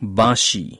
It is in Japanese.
bashi